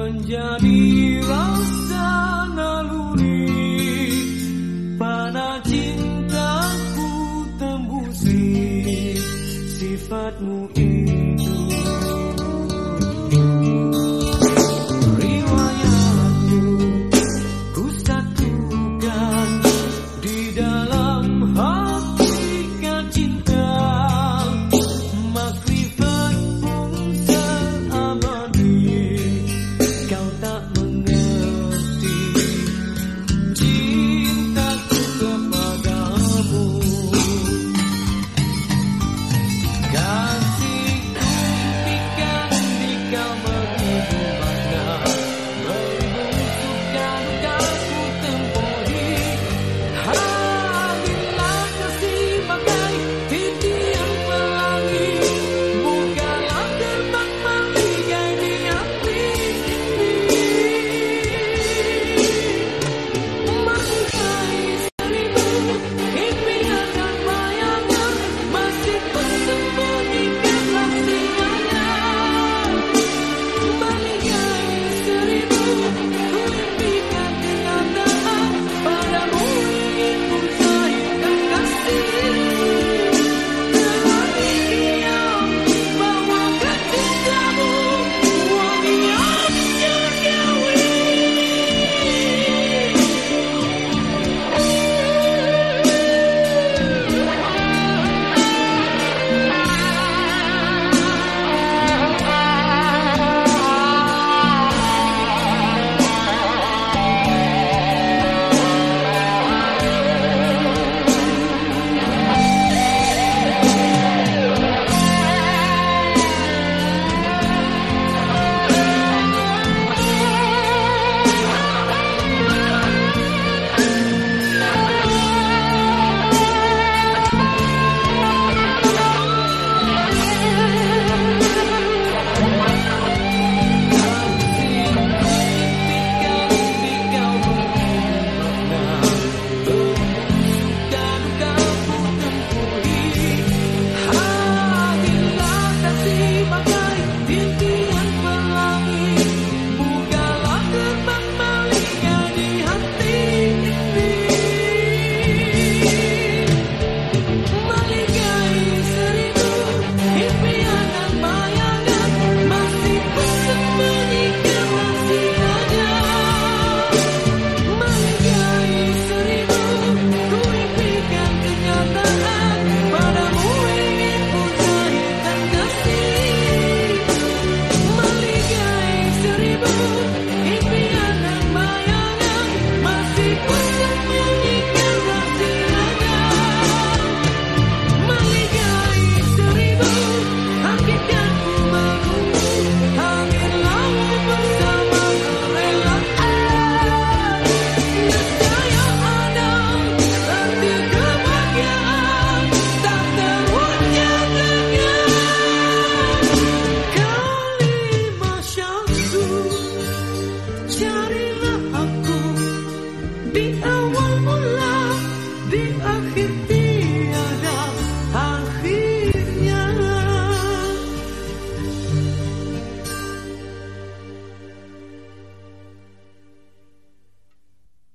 menjadi rasa naluri. Pada cintaku tembusi sifatmu ini. thank you. Be